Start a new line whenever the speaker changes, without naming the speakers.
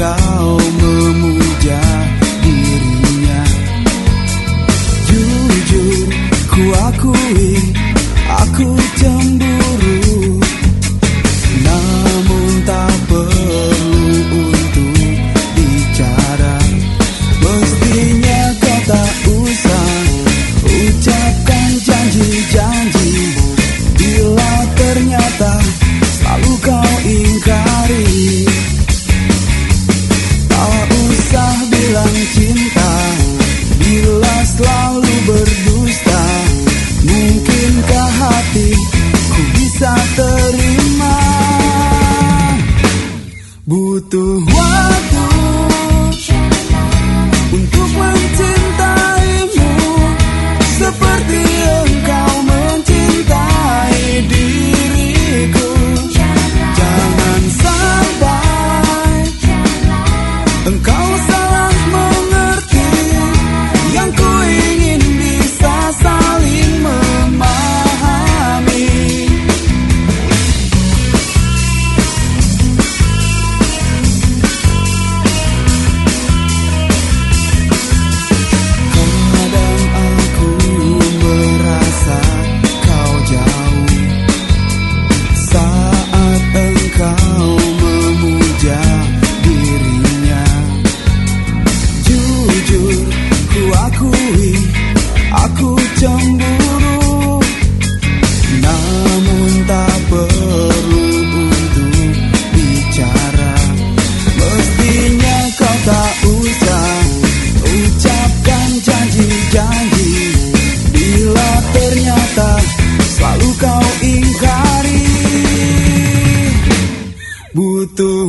calma. tú. butuh